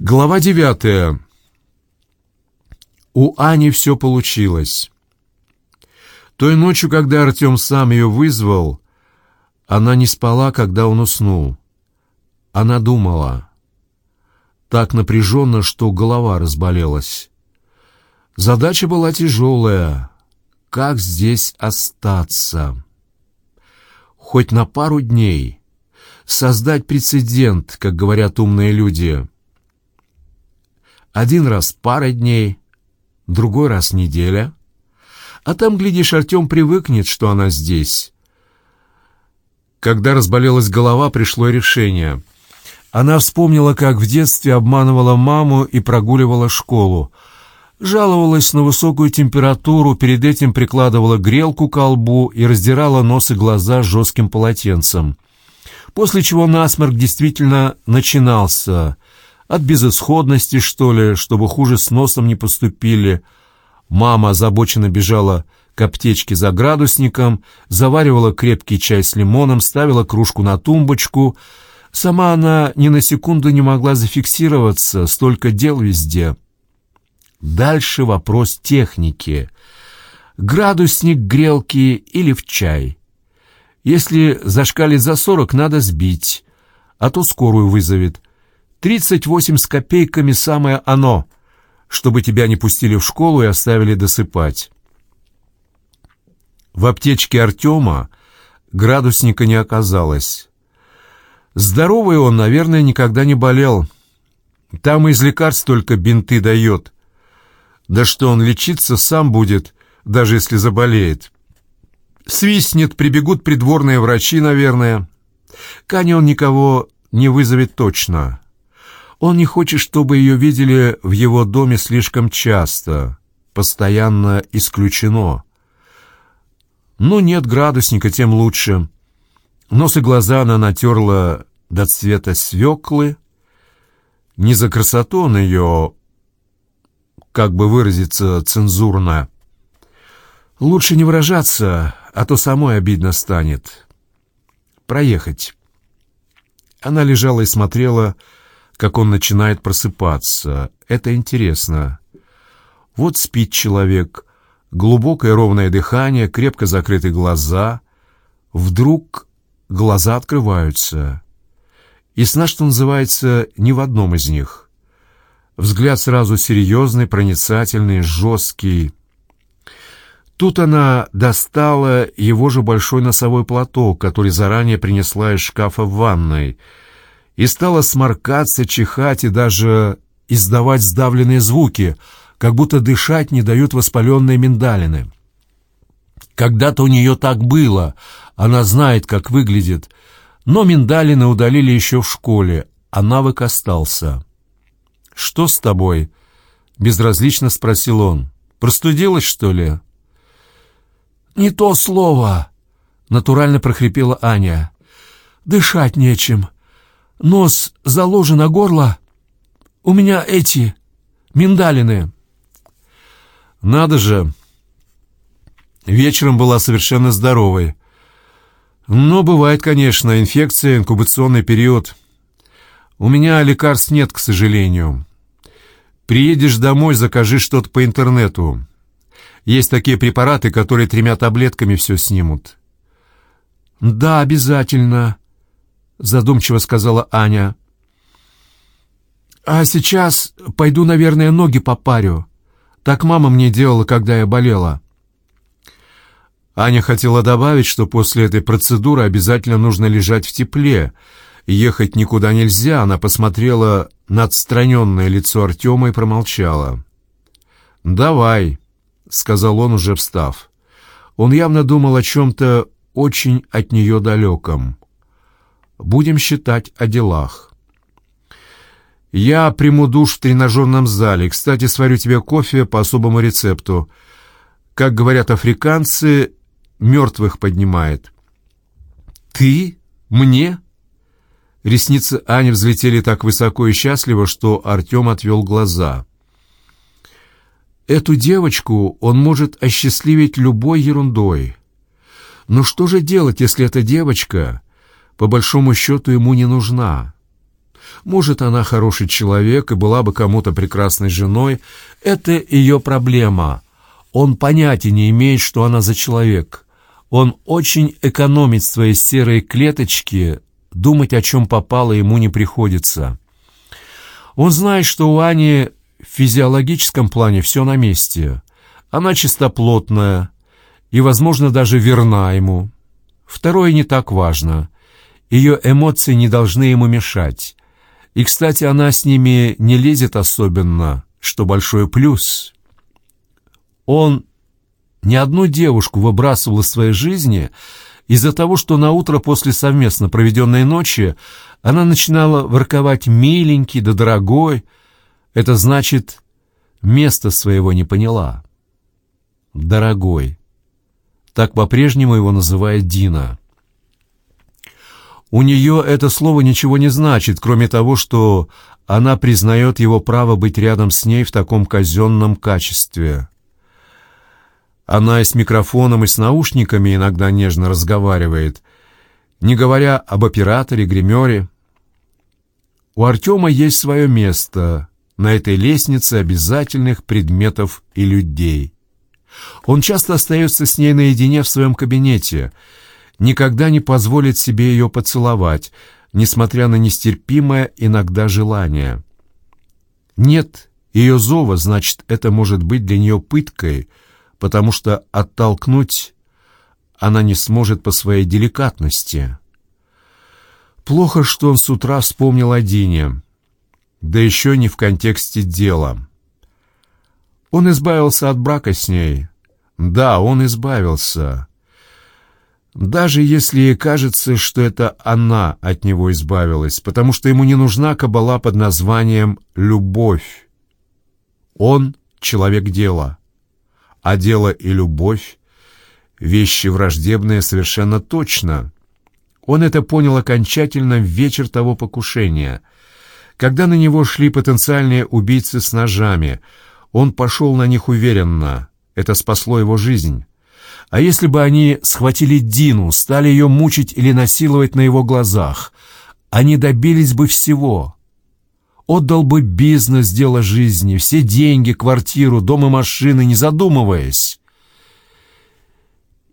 Глава девятая. У Ани все получилось. Той ночью, когда Артем сам ее вызвал, она не спала, когда он уснул. Она думала. Так напряженно, что голова разболелась. Задача была тяжелая. Как здесь остаться? Хоть на пару дней. Создать прецедент, как говорят умные люди. Один раз пара дней, другой раз неделя. А там, глядишь, Артем привыкнет, что она здесь. Когда разболелась голова, пришло решение. Она вспомнила, как в детстве обманывала маму и прогуливала школу. Жаловалась на высокую температуру, перед этим прикладывала грелку к колбу и раздирала нос и глаза жестким полотенцем. После чего насморк действительно начинался. От безысходности, что ли, чтобы хуже с носом не поступили. Мама озабоченно бежала к аптечке за градусником, заваривала крепкий чай с лимоном, ставила кружку на тумбочку. Сама она ни на секунду не могла зафиксироваться, столько дел везде. Дальше вопрос техники. Градусник грелки или в чай. Если зашкалит за сорок, надо сбить, а то скорую вызовет. Тридцать восемь с копейками самое оно, чтобы тебя не пустили в школу и оставили досыпать. В аптечке Артема градусника не оказалось. Здоровый он, наверное, никогда не болел. Там из лекарств только бинты дает. Да что он лечиться сам будет, даже если заболеет. Свистнет, прибегут придворные врачи, наверное. Кани он никого не вызовет точно. Он не хочет, чтобы ее видели в его доме слишком часто. Постоянно исключено. Ну, нет градусника, тем лучше. Нос и глаза она натерла до цвета свеклы. Не за красоту он ее как бы выразиться цензурно. Лучше не выражаться, а то самой обидно станет. Проехать. Она лежала и смотрела, как он начинает просыпаться. Это интересно. Вот спит человек, глубокое ровное дыхание, крепко закрыты глаза. Вдруг глаза открываются. И сна, что называется, не в одном из них — Взгляд сразу серьезный, проницательный, жесткий. Тут она достала его же большой носовой платок, который заранее принесла из шкафа в ванной, и стала сморкаться, чихать и даже издавать сдавленные звуки, как будто дышать не дают воспаленные миндалины. Когда-то у нее так было, она знает, как выглядит, но миндалины удалили еще в школе, а навык остался. «Что с тобой?» — безразлично спросил он. «Простудилась, что ли?» «Не то слово!» — натурально прохрипела Аня. «Дышать нечем. Нос заложен, а горло... У меня эти... миндалины». «Надо же!» Вечером была совершенно здоровой. Но бывает, конечно, инфекция, инкубационный период. У меня лекарств нет, к сожалению. Приедешь домой, закажи что-то по интернету. Есть такие препараты, которые тремя таблетками все снимут». «Да, обязательно», — задумчиво сказала Аня. «А сейчас пойду, наверное, ноги попарю. Так мама мне делала, когда я болела». Аня хотела добавить, что после этой процедуры обязательно нужно лежать в тепле, Ехать никуда нельзя, она посмотрела на отстраненное лицо Артема и промолчала. «Давай», — сказал он, уже встав. Он явно думал о чем-то очень от нее далеком. «Будем считать о делах». «Я приму душ в тренажерном зале. Кстати, сварю тебе кофе по особому рецепту. Как говорят африканцы, мертвых поднимает». «Ты? Мне?» Ресницы Ани взлетели так высоко и счастливо, что Артем отвел глаза. Эту девочку он может осчастливить любой ерундой. Но что же делать, если эта девочка, по большому счету, ему не нужна? Может, она хороший человек и была бы кому-то прекрасной женой. Это ее проблема. Он понятия не имеет, что она за человек. Он очень экономит свои серые клеточки, думать о чем попало ему не приходится. Он знает, что у Ани в физиологическом плане все на месте. Она чистоплотная и, возможно, даже верна ему. Второе не так важно. Ее эмоции не должны ему мешать. И, кстати, она с ними не лезет особенно, что большой плюс. Он ни одну девушку выбрасывал из своей жизни из-за того, что на утро после совместно проведенной ночи она начинала ворковать «миленький» да «дорогой». Это значит, места своего не поняла. «Дорогой». Так по-прежнему его называет Дина. У нее это слово ничего не значит, кроме того, что она признает его право быть рядом с ней в таком казенном качестве. Она и с микрофоном, и с наушниками иногда нежно разговаривает, не говоря об операторе, гримере. У Артема есть свое место на этой лестнице обязательных предметов и людей. Он часто остается с ней наедине в своем кабинете — никогда не позволит себе ее поцеловать, несмотря на нестерпимое иногда желание. Нет ее зова, значит, это может быть для нее пыткой, потому что оттолкнуть она не сможет по своей деликатности. Плохо, что он с утра вспомнил о Дине, да еще не в контексте дела. Он избавился от брака с ней. Да, он избавился. Даже если ей кажется, что это она от него избавилась, потому что ему не нужна кабала под названием «любовь». Он — человек дела, а дело и любовь — вещи враждебные совершенно точно. Он это понял окончательно в вечер того покушения. Когда на него шли потенциальные убийцы с ножами, он пошел на них уверенно. Это спасло его жизнь. А если бы они схватили Дину, стали ее мучить или насиловать на его глазах, они добились бы всего. Отдал бы бизнес, дело жизни, все деньги, квартиру, дом и машины, не задумываясь.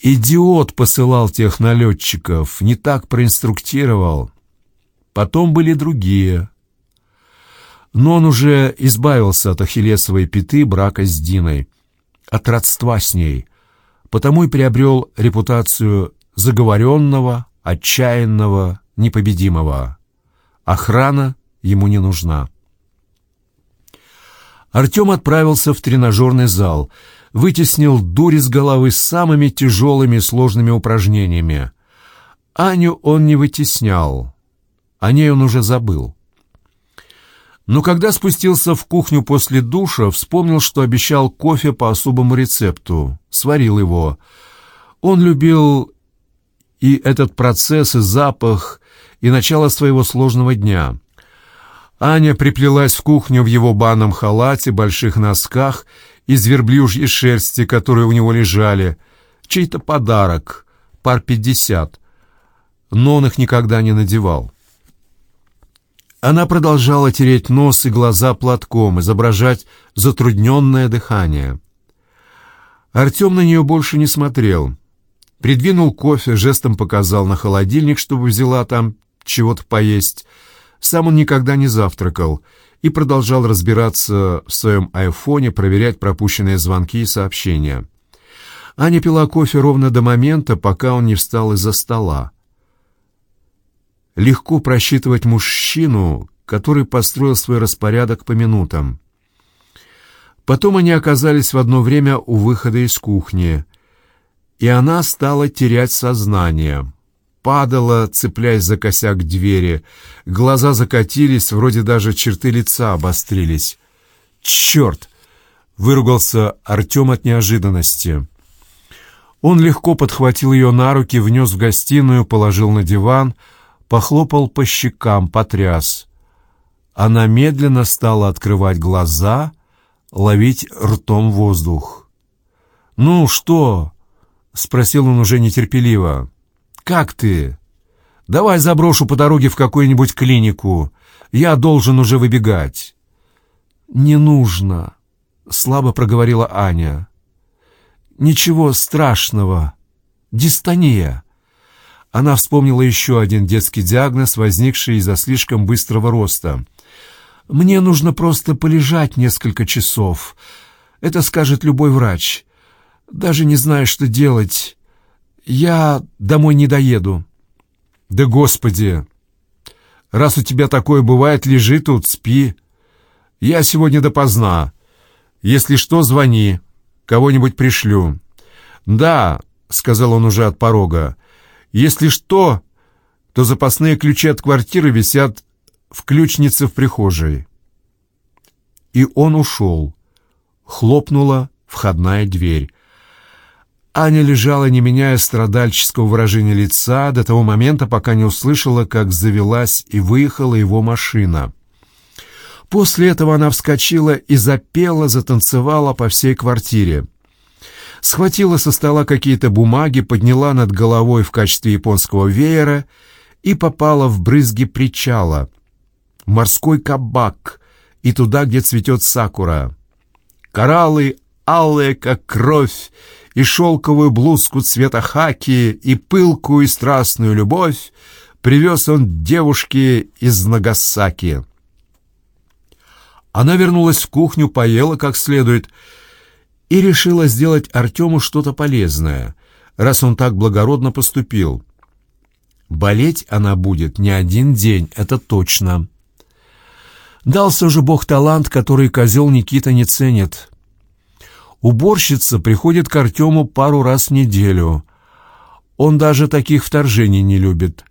Идиот посылал тех налетчиков, не так проинструктировал. Потом были другие. Но он уже избавился от ахиллесовой пяты брака с Диной, от родства с ней, потому и приобрел репутацию заговоренного, отчаянного, непобедимого. Охрана ему не нужна. Артем отправился в тренажерный зал, вытеснил дурь из головы с самыми тяжелыми и сложными упражнениями. Аню он не вытеснял, о ней он уже забыл. Но когда спустился в кухню после душа, вспомнил, что обещал кофе по особому рецепту. Сварил его. Он любил и этот процесс, и запах, и начало своего сложного дня. Аня приплелась в кухню в его банном халате, больших носках, из верблюжьей шерсти, которые у него лежали. Чей-то подарок, пар пятьдесят. Но он их никогда не надевал. Она продолжала тереть нос и глаза платком, изображать затрудненное дыхание. Артем на нее больше не смотрел. Придвинул кофе, жестом показал на холодильник, чтобы взяла там чего-то поесть. Сам он никогда не завтракал и продолжал разбираться в своем айфоне, проверять пропущенные звонки и сообщения. Аня пила кофе ровно до момента, пока он не встал из-за стола легко просчитывать мужчину, который построил свой распорядок по минутам. Потом они оказались в одно время у выхода из кухни, и она стала терять сознание. Падала, цепляясь за косяк двери, глаза закатились, вроде даже черты лица обострились. «Черт!» — выругался Артем от неожиданности. Он легко подхватил ее на руки, внес в гостиную, положил на диван — похлопал по щекам, потряс. Она медленно стала открывать глаза, ловить ртом воздух. «Ну, что?» — спросил он уже нетерпеливо. «Как ты? Давай заброшу по дороге в какую-нибудь клинику. Я должен уже выбегать». «Не нужно», — слабо проговорила Аня. «Ничего страшного. Дистония». Она вспомнила еще один детский диагноз, возникший из-за слишком быстрого роста. «Мне нужно просто полежать несколько часов. Это скажет любой врач. Даже не знаю, что делать. Я домой не доеду». «Да господи! Раз у тебя такое бывает, лежи тут, спи. Я сегодня допоздна. Если что, звони. Кого-нибудь пришлю». «Да», — сказал он уже от порога, — «если что, то запасные ключи от квартиры висят в ключнице в прихожей». И он ушел. Хлопнула входная дверь. Аня лежала, не меняя страдальческого выражения лица, до того момента, пока не услышала, как завелась и выехала его машина. После этого она вскочила и запела, затанцевала по всей квартире. Схватила со стола какие-то бумаги, подняла над головой в качестве японского веера и попала в брызги причала. Морской кабак и туда, где цветет сакура. Кораллы алые, как кровь, и шелковую блузку цвета хаки, и пылкую и страстную любовь привез он девушке из Нагасаки. Она вернулась в кухню, поела как следует и решила сделать Артему что-то полезное, раз он так благородно поступил. Болеть она будет не один день, это точно. Дался же Бог талант, который козел Никита не ценит. Уборщица приходит к Артему пару раз в неделю. Он даже таких вторжений не любит.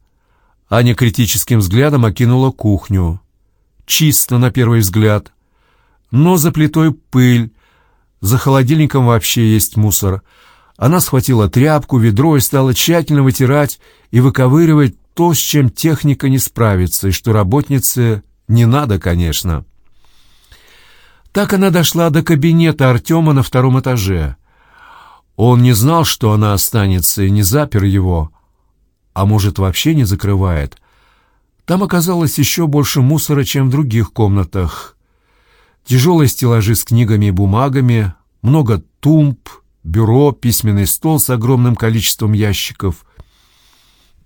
Аня критическим взглядом окинула кухню. Чисто, на первый взгляд. Но за плитой пыль, за холодильником вообще есть мусор. Она схватила тряпку, ведро и стала тщательно вытирать и выковыривать то, с чем техника не справится, и что работнице не надо, конечно. Так она дошла до кабинета Артема на втором этаже. Он не знал, что она останется, и не запер его. А может, вообще не закрывает. Там оказалось еще больше мусора, чем в других комнатах. Тяжелые стеллажи с книгами и бумагами, много тумб, бюро, письменный стол с огромным количеством ящиков.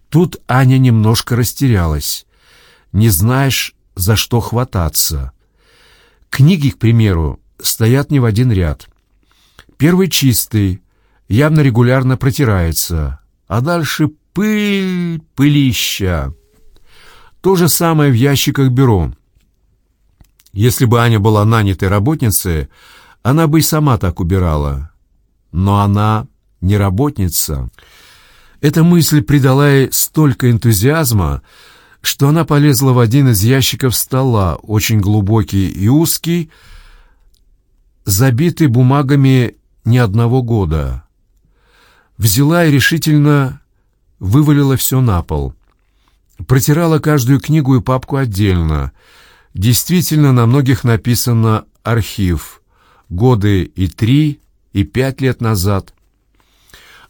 Тут Аня немножко растерялась. Не знаешь, за что хвататься. Книги, к примеру, стоят не в один ряд. Первый чистый, явно регулярно протирается, а дальше пыль, пылища. То же самое в ящиках бюро. Если бы Аня была нанятой работницей, она бы и сама так убирала. Но она не работница. Эта мысль придала ей столько энтузиазма, что она полезла в один из ящиков стола, очень глубокий и узкий, забитый бумагами ни одного года. Взяла и решительно вывалила все на пол. Протирала каждую книгу и папку отдельно. Действительно, на многих написано «архив», годы и три, и пять лет назад.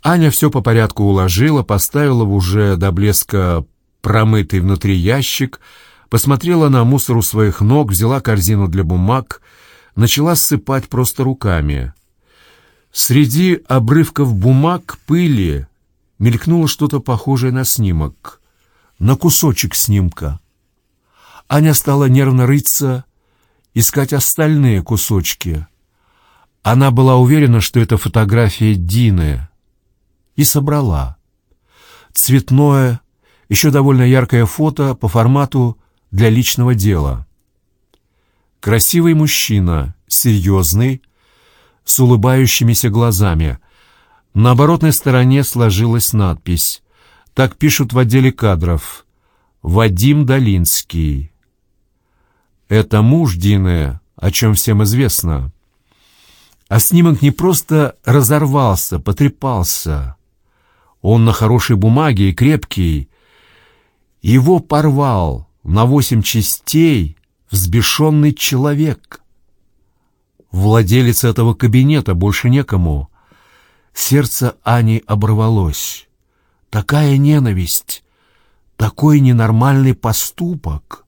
Аня все по порядку уложила, поставила в уже до блеска промытый внутри ящик, посмотрела на мусор у своих ног, взяла корзину для бумаг, начала ссыпать просто руками. Среди обрывков бумаг, пыли, мелькнуло что-то похожее на снимок, на кусочек снимка. Аня стала нервно рыться, искать остальные кусочки. Она была уверена, что это фотография Дины, и собрала. Цветное, еще довольно яркое фото по формату для личного дела. Красивый мужчина, серьезный, с улыбающимися глазами. На оборотной стороне сложилась надпись. Так пишут в отделе кадров. «Вадим Долинский». Это муж Дины, о чем всем известно. А снимок не просто разорвался, потрепался. Он на хорошей бумаге и крепкий, его порвал на восемь частей взбешенный человек. Владелец этого кабинета больше некому. Сердце Ани оборвалось. Такая ненависть, такой ненормальный поступок.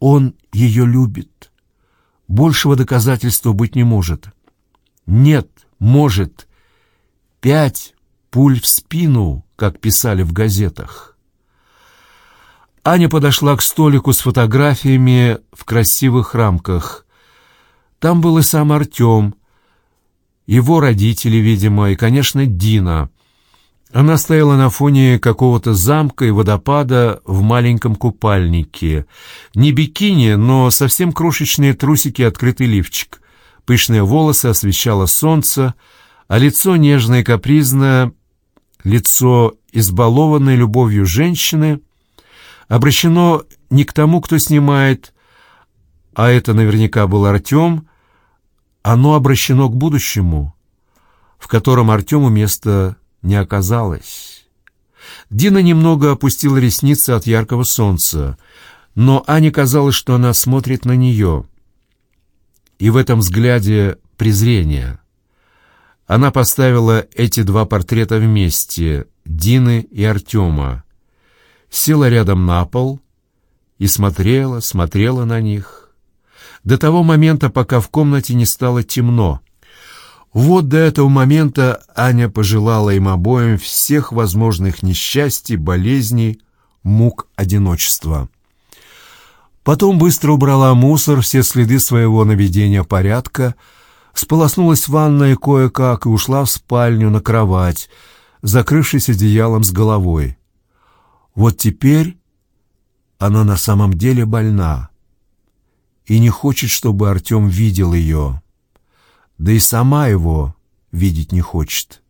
Он ее любит. Большего доказательства быть не может. Нет, может. Пять пуль в спину, как писали в газетах. Аня подошла к столику с фотографиями в красивых рамках. Там был и сам Артем, его родители, видимо, и, конечно, Дина. Она стояла на фоне какого-то замка и водопада в маленьком купальнике. Не бикини, но совсем крошечные трусики и открытый лифчик. Пышные волосы освещало солнце, а лицо нежное и капризное, лицо избалованной любовью женщины, обращено не к тому, кто снимает, а это наверняка был Артем, оно обращено к будущему, в котором Артему места не оказалось. Дина немного опустила ресницы от яркого солнца, но Ане казалось, что она смотрит на нее. И в этом взгляде презрение. Она поставила эти два портрета вместе, Дины и Артема, села рядом на пол и смотрела, смотрела на них до того момента, пока в комнате не стало темно. Вот до этого момента Аня пожелала им обоим всех возможных несчастий, болезней, мук одиночества. Потом быстро убрала мусор, все следы своего наведения порядка, сполоснулась в ванной кое-как и ушла в спальню на кровать, закрывшись одеялом с головой. Вот теперь она на самом деле больна и не хочет, чтобы Артем видел ее. Да и сама его видеть не хочет.